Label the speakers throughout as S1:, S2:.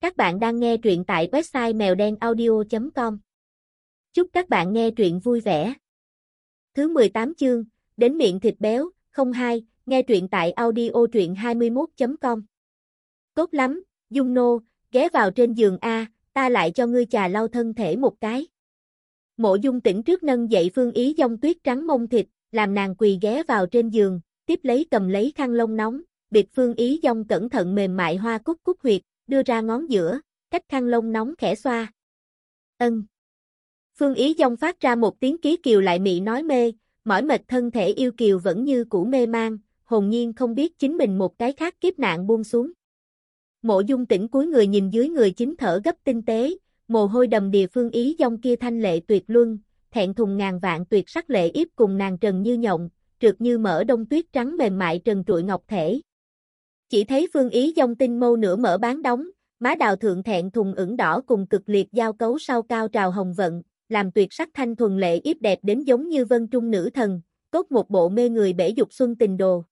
S1: Các bạn đang nghe truyện tại website mèo đen audio.com. Chúc các bạn nghe truyện vui vẻ. Thứ 18 chương, đến miệng thịt béo, 02, nghe truyện tại audio truyện 21.com. Tốt lắm, Dung Nô, ghé vào trên giường A, ta lại cho ngươi trà lau thân thể một cái. Mộ Dung tỉnh trước nâng dậy Phương Ý dông tuyết trắng mông thịt, làm nàng quỳ ghé vào trên giường, tiếp lấy cầm lấy khăn lông nóng, biệt Phương Ý dông cẩn thận mềm mại hoa cúc cúc huyệt, đưa ra ngón giữa, cách khăn lông nóng khẽ xoa. Ân. Phương Ý dông phát ra một tiếng ký kiều lại mị nói mê, mỏi mệt thân thể yêu kiều vẫn như cũ mê mang, hồn nhiên không biết chính mình một cái khác kiếp nạn buông xuống. Mộ dung tỉnh cuối người nhìn dưới người chính thở gấp tinh tế, mồ hôi đầm đìa Phương Ý dông kia thanh lệ tuyệt luân, thẹn thùng ngàn vạn tuyệt sắc lệ yếp cùng nàng trần như nhộng, trượt như mỡ đông tuyết trắng mềm mại trần trụi ngọc thể. Chỉ thấy phương ý dông tinh mâu nửa mở bán đóng, má đào thượng thẹn thùng ửng đỏ cùng cực liệt giao cấu sau cao trào hồng vận, làm tuyệt sắc thanh thuần lệ yếp đẹp đến giống như vân trung nữ thần, cốt một bộ mê người bể dục xuân tình đồ.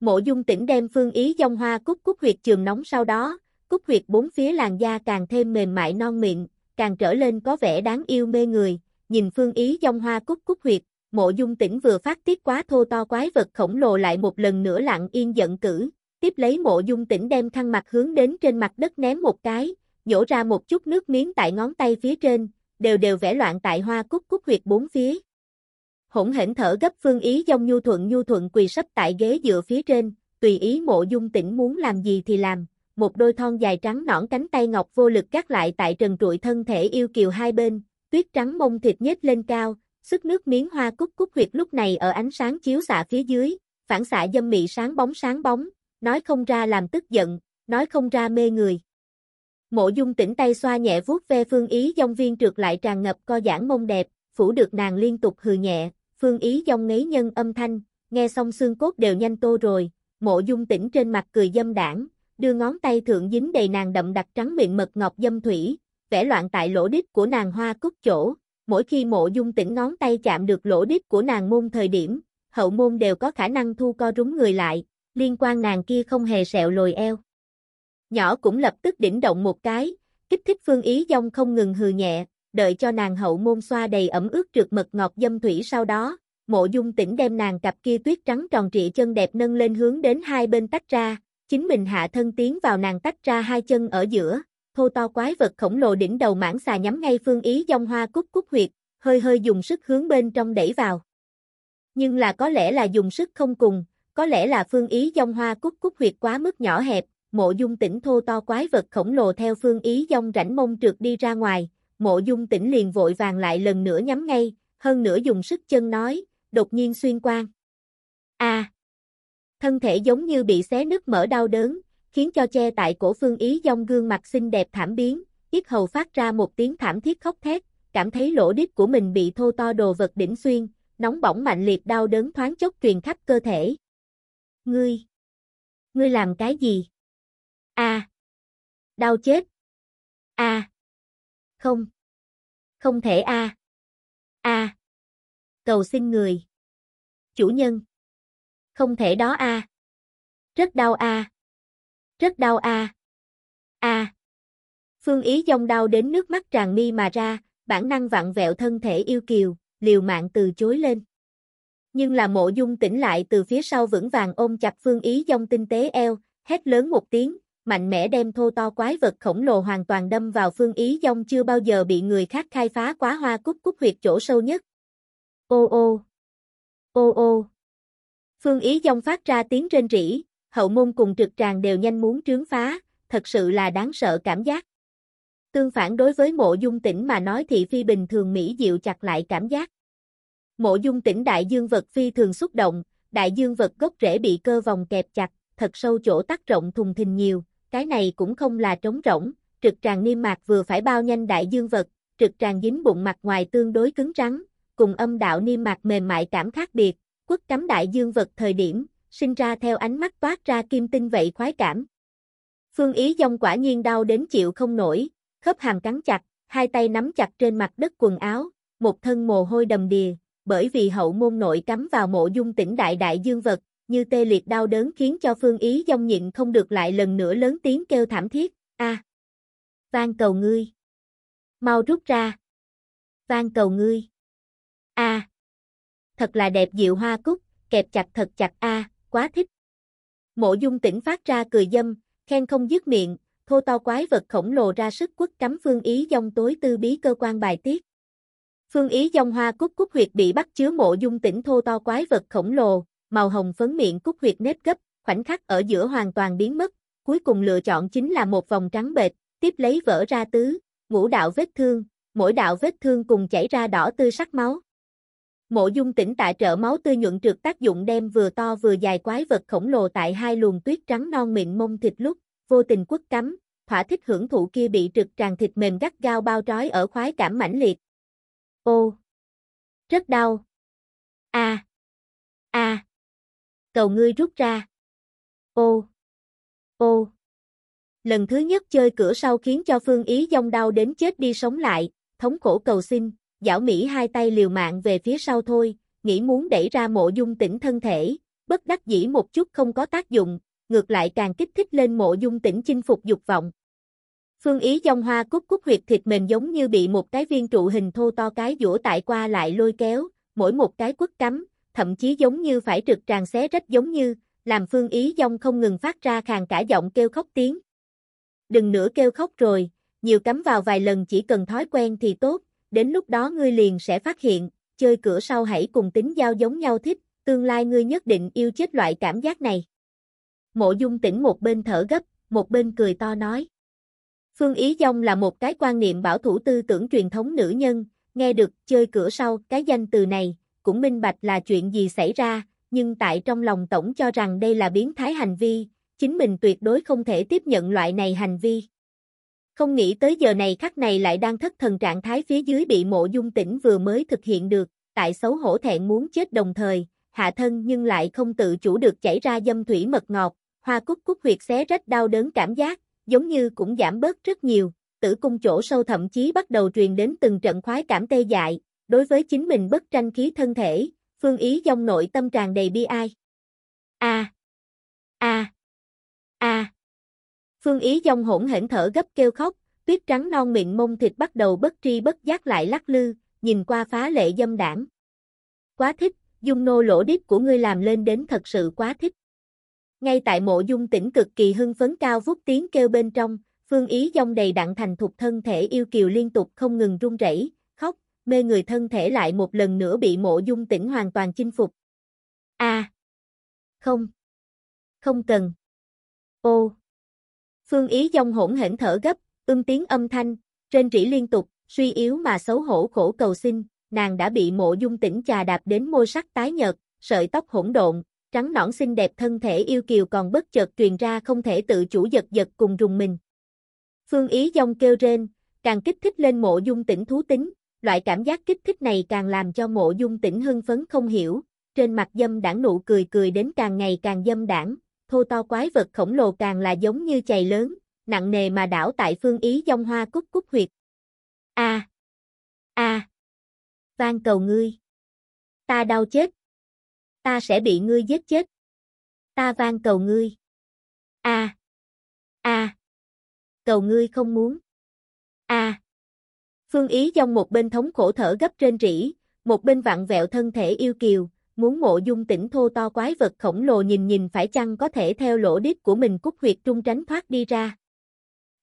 S1: Mộ dung tỉnh đem phương ý dông hoa cúc cúc huyệt trường nóng sau đó, cúc huyệt bốn phía làn da càng thêm mềm mại non miệng, càng trở lên có vẻ đáng yêu mê người, nhìn phương ý dông hoa cúc cúc huyệt, mộ dung tỉnh vừa phát tiết quá thô to quái vật khổng lồ lại một lần nữa lặng yên giận cử, tiếp lấy mộ dung tỉnh đem khăn mặt hướng đến trên mặt đất ném một cái, nhổ ra một chút nước miếng tại ngón tay phía trên, đều đều vẽ loạn tại hoa cúc cúc huyệt bốn phía. Hỗn hển thở gấp phương ý dông nhu thuận nhu thuận quỳ sấp tại ghế dựa phía trên, tùy ý mộ dung tỉnh muốn làm gì thì làm, một đôi thon dài trắng nõn cánh tay ngọc vô lực gác lại tại trần trụi thân thể yêu kiều hai bên, tuyết trắng mông thịt nhếch lên cao, sức nước miếng hoa cúc cúc huyệt lúc này ở ánh sáng chiếu xạ phía dưới, phản xạ dâm mị sáng bóng sáng bóng, nói không ra làm tức giận, nói không ra mê người. Mộ dung tỉnh tay xoa nhẹ vuốt ve phương ý dông viên trượt lại tràn ngập co giãn mông đẹp, phủ được nàng liên tục hừ nhẹ, phương ý dông ngấy nhân âm thanh, nghe xong xương cốt đều nhanh tô rồi, mộ dung tỉnh trên mặt cười dâm đảng, đưa ngón tay thượng dính đầy nàng đậm đặc trắng miệng mật ngọc dâm thủy, vẽ loạn tại lỗ đít của nàng hoa cúc chỗ, mỗi khi mộ dung tỉnh ngón tay chạm được lỗ đít của nàng môn thời điểm, hậu môn đều có khả năng thu co rúng người lại, liên quan nàng kia không hề sẹo lồi eo. Nhỏ cũng lập tức đỉnh động một cái, kích thích phương ý dông không ngừng hừ nhẹ, đợi cho nàng hậu môn xoa đầy ẩm ướt trượt mật ngọt dâm thủy sau đó, mộ dung tỉnh đem nàng cặp kia tuyết trắng tròn trịa chân đẹp nâng lên hướng đến hai bên tách ra, chính mình hạ thân tiến vào nàng tách ra hai chân ở giữa, thô to quái vật khổng lồ đỉnh đầu mãng xà nhắm ngay phương ý dông hoa cúc cúc huyệt, hơi hơi dùng sức hướng bên trong đẩy vào. Nhưng là có lẽ là dùng sức không cùng, có lẽ là phương ý dông hoa cúc cúc huyệt quá mức nhỏ hẹp, mộ dung tỉnh thô to quái vật khổng lồ theo phương ý dông rảnh mông trượt đi ra ngoài, mộ dung tỉnh liền vội vàng lại lần nữa nhắm ngay, hơn nữa dùng sức chân nói, đột nhiên xuyên quang A. À! thân thể giống như bị xé nứt mở đau đớn, khiến cho che tại cổ phương ý dông gương mặt xinh đẹp thảm biến, yết hầu phát ra một tiếng thảm thiết khóc thét, cảm thấy lỗ đít của mình bị thô to đồ vật đỉnh xuyên, nóng bỏng mạnh liệt đau đớn thoáng chốc truyền khắp cơ thể. Ngươi! Ngươi làm cái gì? A! Đau chết! A! Không! Không thể A! A! Cầu xin người! Chủ nhân! Không thể đó A! Rất đau A! Rất đau A! A! Phương Ý dông đau đến nước mắt tràn mi mà ra, bản năng vặn vẹo thân thể yêu kiều, liều mạng từ chối lên nhưng là mộ dung tỉnh lại từ phía sau vững vàng ôm chặt phương ý dông tinh tế eo, hét lớn một tiếng, mạnh mẽ đem thô to quái vật khổng lồ hoàn toàn đâm vào phương ý dông chưa bao giờ bị người khác khai phá quá hoa cúc cúc huyệt chỗ sâu nhất. Ô ô! Ô ô! Phương ý dông phát ra tiếng trên rỉ, hậu môn cùng trực tràng đều nhanh muốn trướng phá, thật sự là đáng sợ cảm giác. Tương phản đối với mộ dung tỉnh mà nói thị phi bình thường Mỹ dịu chặt lại cảm giác. Mộ dung tỉnh đại dương vật phi thường xúc động, đại dương vật gốc rễ bị cơ vòng kẹp chặt, thật sâu chỗ tắc rộng thùng thình nhiều, cái này cũng không là trống rỗng, trực tràng niêm mạc vừa phải bao nhanh đại dương vật, trực tràng dính bụng mặt ngoài tương đối cứng rắn, cùng âm đạo niêm mạc mềm mại cảm khác biệt, quất cắm đại dương vật thời điểm, sinh ra theo ánh mắt toát ra kim tinh vậy khoái cảm. Phương Ý dông quả nhiên đau đến chịu không nổi, khớp hàm cắn chặt, hai tay nắm chặt trên mặt đất quần áo, một thân mồ hôi đầm đìa, bởi vì hậu môn nội cắm vào mộ dung tỉnh đại đại dương vật, như tê liệt đau đớn khiến cho phương ý dông nhịn không được lại lần nữa lớn tiếng kêu thảm thiết, a Van cầu ngươi. Mau rút ra. Van cầu ngươi. A. Thật là đẹp diệu hoa cúc, kẹp chặt thật chặt a, quá thích. Mộ dung tỉnh phát ra cười dâm, khen không dứt miệng, thô to quái vật khổng lồ ra sức quất cắm phương ý dông tối tư bí cơ quan bài tiết. Phương ý dòng hoa cúc cúc huyệt bị bắt chứa mộ dung tỉnh thô to quái vật khổng lồ, màu hồng phấn miệng cúc huyệt nếp gấp, khoảnh khắc ở giữa hoàn toàn biến mất, cuối cùng lựa chọn chính là một vòng trắng bệt, tiếp lấy vỡ ra tứ, ngũ đạo vết thương, mỗi đạo vết thương cùng chảy ra đỏ tươi sắc máu. Mộ dung tỉnh tại trợ máu tươi nhuận trượt tác dụng đem vừa to vừa dài quái vật khổng lồ tại hai luồng tuyết trắng non mịn mông thịt lúc, vô tình quất cắm, thỏa thích hưởng thụ kia bị trực tràn thịt mềm gắt gao bao trói ở khoái cảm mãnh liệt. Ô! Rất đau. À. À. A! A! Cầu ngươi rút ra. Ô! Ô! Lần thứ nhất chơi cửa sau khiến cho Phương Ý dông đau đến chết đi sống lại, thống khổ cầu xin, giảo Mỹ hai tay liều mạng về phía sau thôi, nghĩ muốn đẩy ra mộ dung tỉnh thân thể, bất đắc dĩ một chút không có tác dụng, ngược lại càng kích thích lên mộ dung tỉnh chinh phục dục vọng. Phương ý dòng hoa cúc cúc huyệt thịt mềm giống như bị một cái viên trụ hình thô to cái dũa tại qua lại lôi kéo, mỗi một cái quất cắm, thậm chí giống như phải trực tràn xé rách giống như, làm phương ý dòng không ngừng phát ra khàn cả giọng kêu khóc tiếng. Đừng nữa kêu khóc rồi, nhiều cắm vào vài lần chỉ cần thói quen thì tốt, đến lúc đó ngươi liền sẽ phát hiện, chơi cửa sau hãy cùng tính giao giống nhau thích, tương lai ngươi nhất định yêu chết loại cảm giác này. Mộ dung tỉnh một bên thở gấp, một bên cười to nói. Phương Ý Dông là một cái quan niệm bảo thủ tư tưởng truyền thống nữ nhân, nghe được chơi cửa sau cái danh từ này, cũng minh bạch là chuyện gì xảy ra, nhưng tại trong lòng tổng cho rằng đây là biến thái hành vi, chính mình tuyệt đối không thể tiếp nhận loại này hành vi. Không nghĩ tới giờ này khắc này lại đang thất thần trạng thái phía dưới bị mộ dung tỉnh vừa mới thực hiện được, tại xấu hổ thẹn muốn chết đồng thời, hạ thân nhưng lại không tự chủ được chảy ra dâm thủy mật ngọt, hoa cúc cúc huyệt xé rách đau đớn cảm giác, giống như cũng giảm bớt rất nhiều, tử cung chỗ sâu thậm chí bắt đầu truyền đến từng trận khoái cảm tê dại, đối với chính mình bất tranh khí thân thể, phương ý dòng nội tâm tràn đầy bi ai. A. A. A. Phương ý dòng hỗn hển thở gấp kêu khóc, tuyết trắng non miệng mông thịt bắt đầu bất tri bất giác lại lắc lư, nhìn qua phá lệ dâm đảng. Quá thích, dung nô lỗ đít của ngươi làm lên đến thật sự quá thích. Ngay tại mộ dung tỉnh cực kỳ hưng phấn cao vút tiếng kêu bên trong, phương ý dông đầy đặn thành thục thân thể yêu kiều liên tục không ngừng run rẩy, khóc, mê người thân thể lại một lần nữa bị mộ dung tỉnh hoàn toàn chinh phục. A. Không. Không cần. Ô. Phương ý dông hỗn hển thở gấp, ưng tiếng âm thanh, trên rỉ liên tục, suy yếu mà xấu hổ khổ cầu xin, nàng đã bị mộ dung tỉnh chà đạp đến môi sắc tái nhợt, sợi tóc hỗn độn, trắng nõn xinh đẹp thân thể yêu kiều còn bất chợt truyền ra không thể tự chủ giật giật cùng rùng mình. Phương Ý dông kêu rên, càng kích thích lên mộ dung tỉnh thú tính, loại cảm giác kích thích này càng làm cho mộ dung tỉnh hưng phấn không hiểu, trên mặt dâm đảng nụ cười cười đến càng ngày càng dâm đảng, thô to quái vật khổng lồ càng là giống như chày lớn, nặng nề mà đảo tại phương Ý dông hoa cúc cúc huyệt. A. A. Van cầu ngươi. Ta đau chết ta sẽ bị ngươi giết chết. Ta van cầu ngươi. A. A. Cầu ngươi không muốn. A. Phương Ý trong một bên thống khổ thở gấp trên rỉ, một bên vặn vẹo thân thể yêu kiều, muốn mộ dung tỉnh thô to quái vật khổng lồ nhìn nhìn phải chăng có thể theo lỗ đít của mình cút huyệt trung tránh thoát đi ra.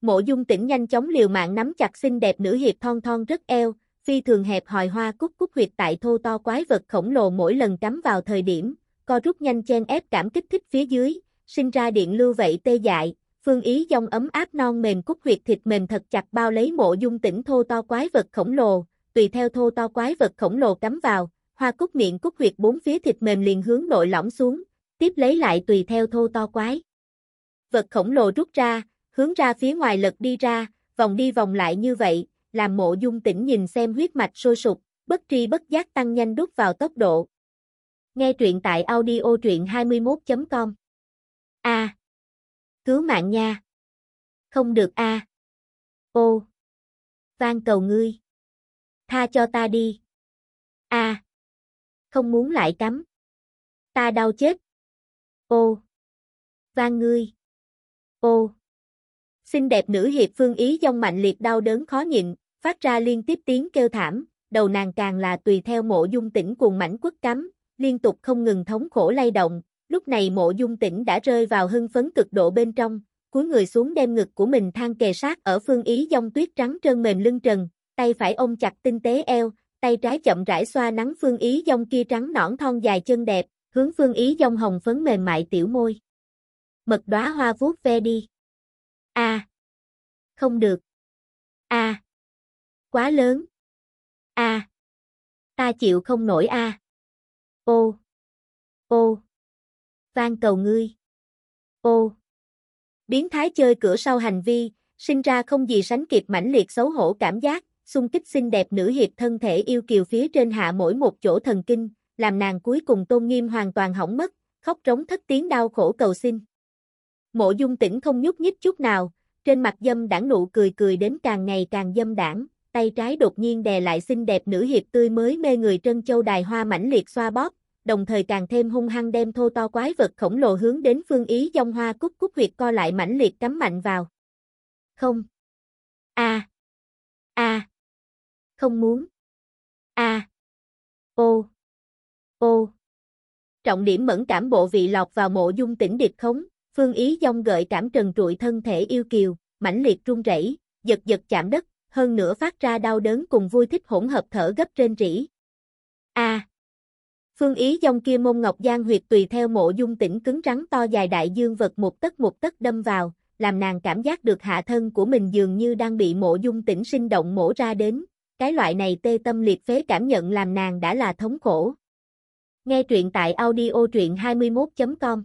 S1: Mộ dung tỉnh nhanh chóng liều mạng nắm chặt xinh đẹp nữ hiệp thon thon rất eo, phi thường hẹp hòi hoa cúc cúc huyệt tại thô to quái vật khổng lồ mỗi lần cắm vào thời điểm, co rút nhanh chen ép cảm kích thích phía dưới, sinh ra điện lưu vậy tê dại, phương ý dòng ấm áp non mềm cúc huyệt thịt mềm thật chặt bao lấy mộ dung tỉnh thô to quái vật khổng lồ, tùy theo thô to quái vật khổng lồ cắm vào, hoa cúc miệng cúc huyệt bốn phía thịt mềm liền hướng nội lỏng xuống, tiếp lấy lại tùy theo thô to quái. Vật khổng lồ rút ra, hướng ra phía ngoài lật đi ra, vòng đi vòng lại như vậy, làm mộ dung tỉnh nhìn xem huyết mạch sôi sục, bất tri bất giác tăng nhanh đút vào tốc độ. Nghe truyện tại audio truyện 21.com A. Cứu mạng nha. Không được a. Ô. Van cầu ngươi. Tha cho ta đi. A. Không muốn lại cắm. Ta đau chết. Ô. Van ngươi. Ô. Xinh đẹp nữ hiệp phương ý dông mạnh liệt đau đớn khó nhịn, phát ra liên tiếp tiếng kêu thảm, đầu nàng càng là tùy theo mộ dung tỉnh cuồng mảnh quất cắm, liên tục không ngừng thống khổ lay động, lúc này mộ dung tỉnh đã rơi vào hưng phấn cực độ bên trong, cúi người xuống đem ngực của mình thang kề sát ở phương ý dông tuyết trắng trơn mềm lưng trần, tay phải ôm chặt tinh tế eo, tay trái chậm rãi xoa nắng phương ý dông kia trắng nõn thon dài chân đẹp, hướng phương ý dông hồng phấn mềm mại tiểu môi. Mật đóa hoa vuốt ve đi. A. Không được. A. Quá lớn. A. Ta chịu không nổi a. Ô. Ô. Van cầu ngươi. Ô. Biến thái chơi cửa sau hành vi, sinh ra không gì sánh kịp mãnh liệt xấu hổ cảm giác, xung kích xinh đẹp nữ hiệp thân thể yêu kiều phía trên hạ mỗi một chỗ thần kinh, làm nàng cuối cùng tôn nghiêm hoàn toàn hỏng mất, khóc trống thất tiếng đau khổ cầu xin. Mộ dung tỉnh không nhúc nhích chút nào, trên mặt dâm đảng nụ cười cười đến càng ngày càng dâm đảng, tay trái đột nhiên đè lại xinh đẹp nữ hiệp tươi mới mê người trân châu đài hoa mãnh liệt xoa bóp, đồng thời càng thêm hung hăng đem thô to quái vật khổng lồ hướng đến phương ý dông hoa cúc cúc huyệt co lại mãnh liệt cắm mạnh vào. Không. A. A. Không muốn. A. Ô. Ô. Trọng điểm mẫn cảm bộ vị lọc vào mộ dung tỉnh điệp khống, phương ý dông gợi cảm trần trụi thân thể yêu kiều, mãnh liệt run rẩy, giật giật chạm đất, hơn nữa phát ra đau đớn cùng vui thích hỗn hợp thở gấp trên rỉ. A. Phương ý dông kia môn ngọc giang huyệt tùy theo mộ dung tỉnh cứng rắn to dài đại dương vật một tấc một tấc đâm vào, làm nàng cảm giác được hạ thân của mình dường như đang bị mộ dung tỉnh sinh động mổ ra đến, cái loại này tê tâm liệt phế cảm nhận làm nàng đã là thống khổ. Nghe truyện tại audio truyện 21.com